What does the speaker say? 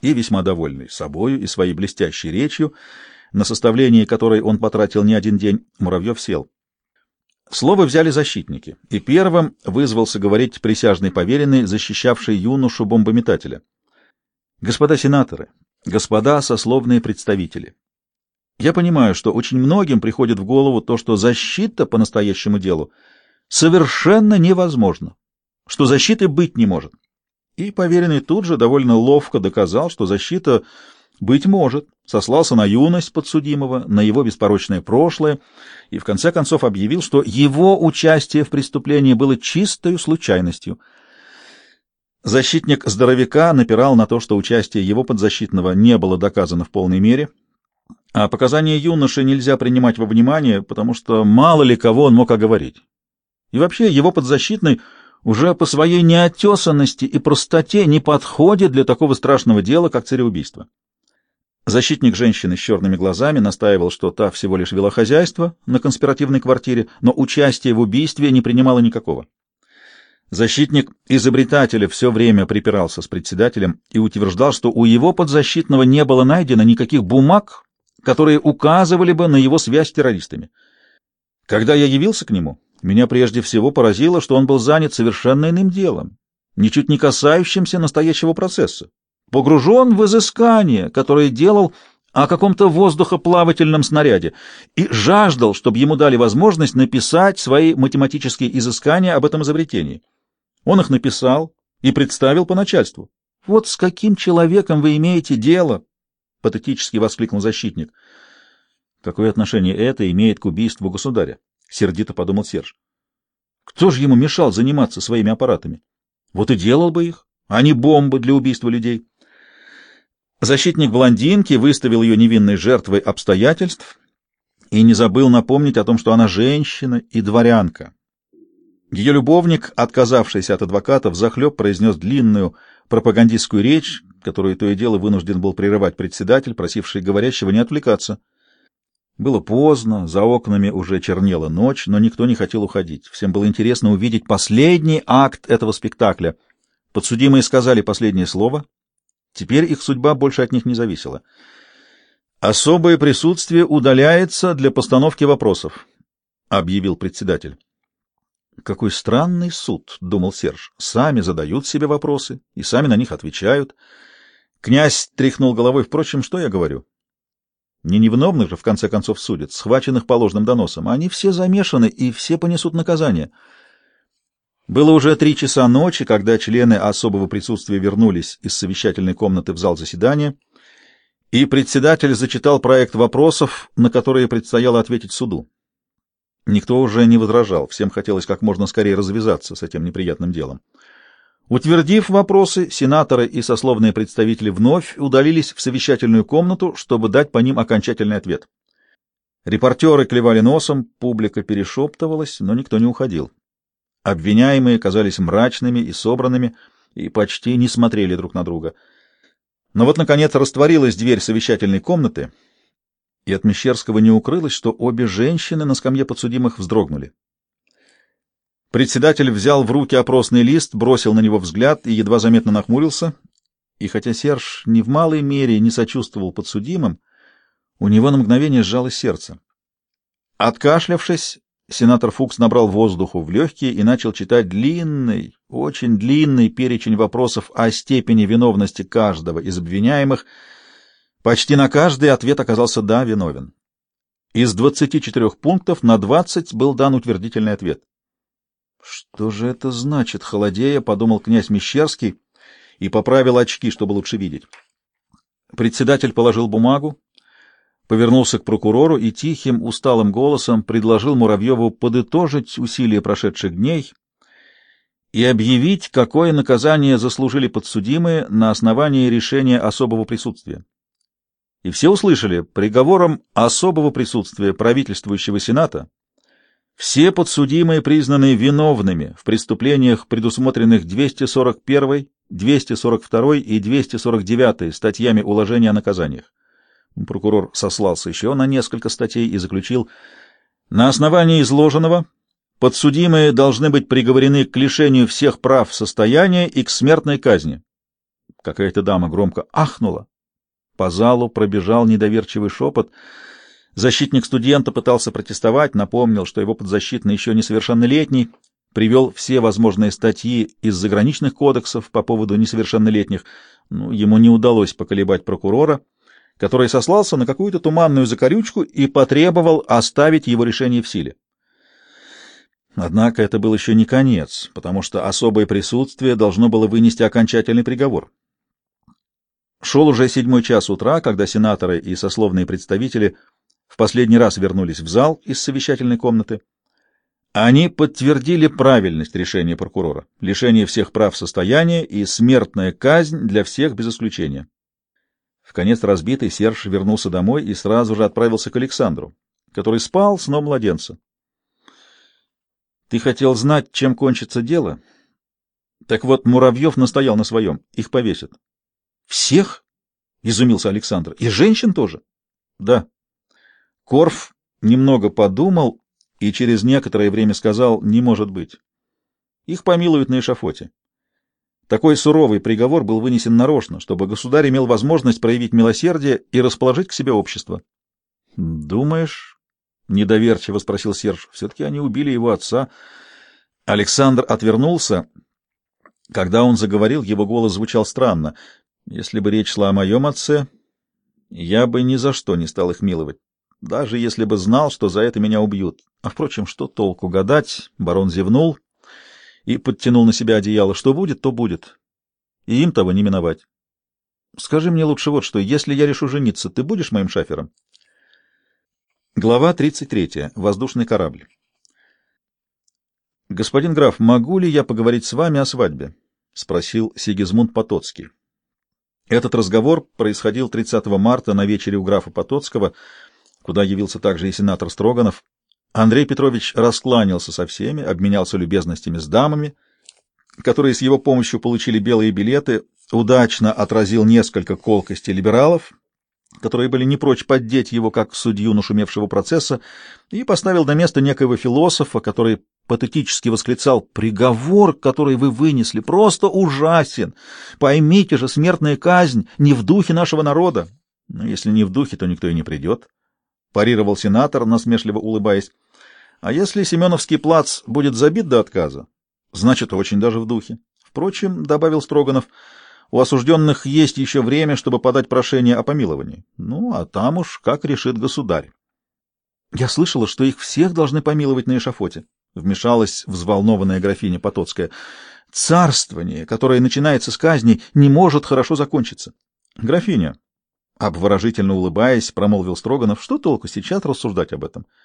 и весьма довольный собою и своей блестящей речью, на составление которой он потратил не один день, Муравьев сел. Слово взяли защитники, и первым вызвался говорить присяжный поверенный, защищавший юношу бомбометателя. Господа сенаторы, господа сословные представители, я понимаю, что очень многим приходит в голову то, что защита по настоящему делу совершенно невозможна, что защиты быть не может. И поверенный тут же довольно ловко доказал, что защита быть может, сослался на юность подсудимого, на его беспорочное прошлое и в конце концов объявил, что его участие в преступлении было чистой случайностью. Защитник здоровяка напирал на то, что участие его подзащитного не было доказано в полной мере, а показания юноши нельзя принимать во внимание, потому что мало ли кого он мог оговорить. И вообще его подзащитный уже по своей неотесанности и простоте не подходит для такого страшного дела, как цареубийство. Защитник женщины с черными глазами настаивал, что та всего лишь вела хозяйство на конспиративной квартире, но участия в убийстве не принимала никакого. Защитник изобретателя все время припирался с председателем и утверждал, что у его подзащитного не было найдено никаких бумаг, которые указывали бы на его связь с террористами. Когда я явился к нему, меня прежде всего поразило, что он был занят совершенно иным делом, ничуть не касающимся настоящего процесса погружен в изыскание, которое делал о каком-то воздухоплавательном снаряде, и жаждал, чтобы ему дали возможность написать свои математические изыскания об этом изобретении. Он их написал и представил по начальству. «Вот с каким человеком вы имеете дело!» — патетически воскликнул защитник. «Какое отношение это имеет к убийству государя?» — сердито подумал Серж. «Кто же ему мешал заниматься своими аппаратами? Вот и делал бы их, а не бомбы для убийства людей». Защитник блондинки выставил ее невинной жертвой обстоятельств и не забыл напомнить о том, что она женщина и дворянка. Ее любовник, отказавшийся от адвоката, взахлеб произнес длинную пропагандистскую речь, которую то и дело вынужден был прерывать председатель, просивший говорящего не отвлекаться. Было поздно, за окнами уже чернела ночь, но никто не хотел уходить. Всем было интересно увидеть последний акт этого спектакля. Подсудимые сказали последнее слово, Теперь их судьба больше от них не зависела. «Особое присутствие удаляется для постановки вопросов», — объявил председатель. «Какой странный суд», — думал Серж. «Сами задают себе вопросы и сами на них отвечают». Князь тряхнул головой. «Впрочем, что я говорю?» Не невиновных же, в конце концов, судят, схваченных по ложным доносам. Они все замешаны и все понесут наказание. Было уже три часа ночи, когда члены особого присутствия вернулись из совещательной комнаты в зал заседания, и председатель зачитал проект вопросов, на которые предстояло ответить суду. Никто уже не возражал, всем хотелось как можно скорее развязаться с этим неприятным делом. Утвердив вопросы, сенаторы и сословные представители вновь удалились в совещательную комнату, чтобы дать по ним окончательный ответ. Репортеры клевали носом, публика перешептывалась, но никто не уходил. Обвиняемые казались мрачными и собранными, и почти не смотрели друг на друга. Но вот, наконец, растворилась дверь совещательной комнаты, и от Мещерского не укрылось, что обе женщины на скамье подсудимых вздрогнули. Председатель взял в руки опросный лист, бросил на него взгляд и едва заметно нахмурился, и хотя Серж ни в малой мере не сочувствовал подсудимым, у него на мгновение сжалось сердце. Откашлявшись, Сенатор Фукс набрал воздуху в легкие и начал читать длинный, очень длинный перечень вопросов о степени виновности каждого из обвиняемых. Почти на каждый ответ оказался «да, виновен». Из 24 пунктов на 20 был дан утвердительный ответ. «Что же это значит, холодея?» — подумал князь Мещерский и поправил очки, чтобы лучше видеть. Председатель положил бумагу, повернулся к прокурору и тихим, усталым голосом предложил Муравьеву подытожить усилия прошедших дней и объявить, какое наказание заслужили подсудимые на основании решения особого присутствия. И все услышали приговором особого присутствия правительствующего Сената все подсудимые признаны виновными в преступлениях, предусмотренных 241, 242 и 249 статьями уложения о наказаниях. Прокурор сослался еще на несколько статей и заключил, на основании изложенного подсудимые должны быть приговорены к лишению всех прав состояния и к смертной казни. Какая-то дама громко ахнула. По залу пробежал недоверчивый шепот. Защитник студента пытался протестовать, напомнил, что его подзащитный еще несовершеннолетний, привел все возможные статьи из заграничных кодексов по поводу несовершеннолетних. Ну, ему не удалось поколебать прокурора, который сослался на какую-то туманную закорючку и потребовал оставить его решение в силе. Однако это был еще не конец, потому что особое присутствие должно было вынести окончательный приговор. Шел уже седьмой час утра, когда сенаторы и сословные представители последний раз вернулись в зал из совещательной комнаты. Они подтвердили правильность решения прокурора, лишение всех прав состояния и смертная казнь для всех без исключения. В конец разбитый Серж вернулся домой и сразу же отправился к Александру, который спал сном младенца. Ты хотел знать, чем кончится дело? Так вот, Муравьев настоял на своем. Их повесят. Всех? Изумился Александр. И женщин тоже? Да. Корф немного подумал и через некоторое время сказал, не может быть. Их помилуют на эшафоте. Такой суровый приговор был вынесен нарочно, чтобы государь имел возможность проявить милосердие и расположить к себе общество. Думаешь, — недоверчиво спросил Серж. — Все-таки они убили его отца. Александр отвернулся. Когда он заговорил, его голос звучал странно. Если бы речь шла о моем отце, я бы ни за что не стал их миловать, даже если бы знал, что за это меня убьют. А, впрочем, что толку гадать? Барон зевнул и подтянул на себя одеяло. Что будет, то будет. И им того не миновать. Скажи мне лучше вот что. Если я решу жениться, ты будешь моим шафером? Глава 33. Воздушный корабль. «Господин граф, могу ли я поговорить с вами о свадьбе?» — спросил Сигизмунд Потоцкий. Этот разговор происходил 30 марта на вечере у графа Потоцкого, куда явился также и сенатор Строганов. Андрей Петрович раскланялся со всеми, обменялся любезностями с дамами, которые с его помощью получили белые билеты, удачно отразил несколько колкостей либералов, которые были не прочь поддеть его как судью нашумевшего процесса, и поставил на место некоего философа, который патетически восклицал «Приговор, который вы вынесли, просто ужасен! Поймите же, смертная казнь не в духе нашего народа!» «Ну, если не в духе, то никто и не придет», — парировал сенатор, насмешливо улыбаясь. «А если Семеновский плац будет забит до отказа, значит, очень даже в духе. Впрочем, — добавил Строганов, — у осужденных есть еще время, чтобы подать прошение о помиловании. Ну, а там уж как решит государь. Я слышала, что их всех должны помиловать на эшафоте, — вмешалась взволнованная графиня Потоцкая. Царствование, которое начинается с казни, не может хорошо закончиться. Графиня, обворожительно улыбаясь, промолвил Строганов, что толку сейчас рассуждать об этом? —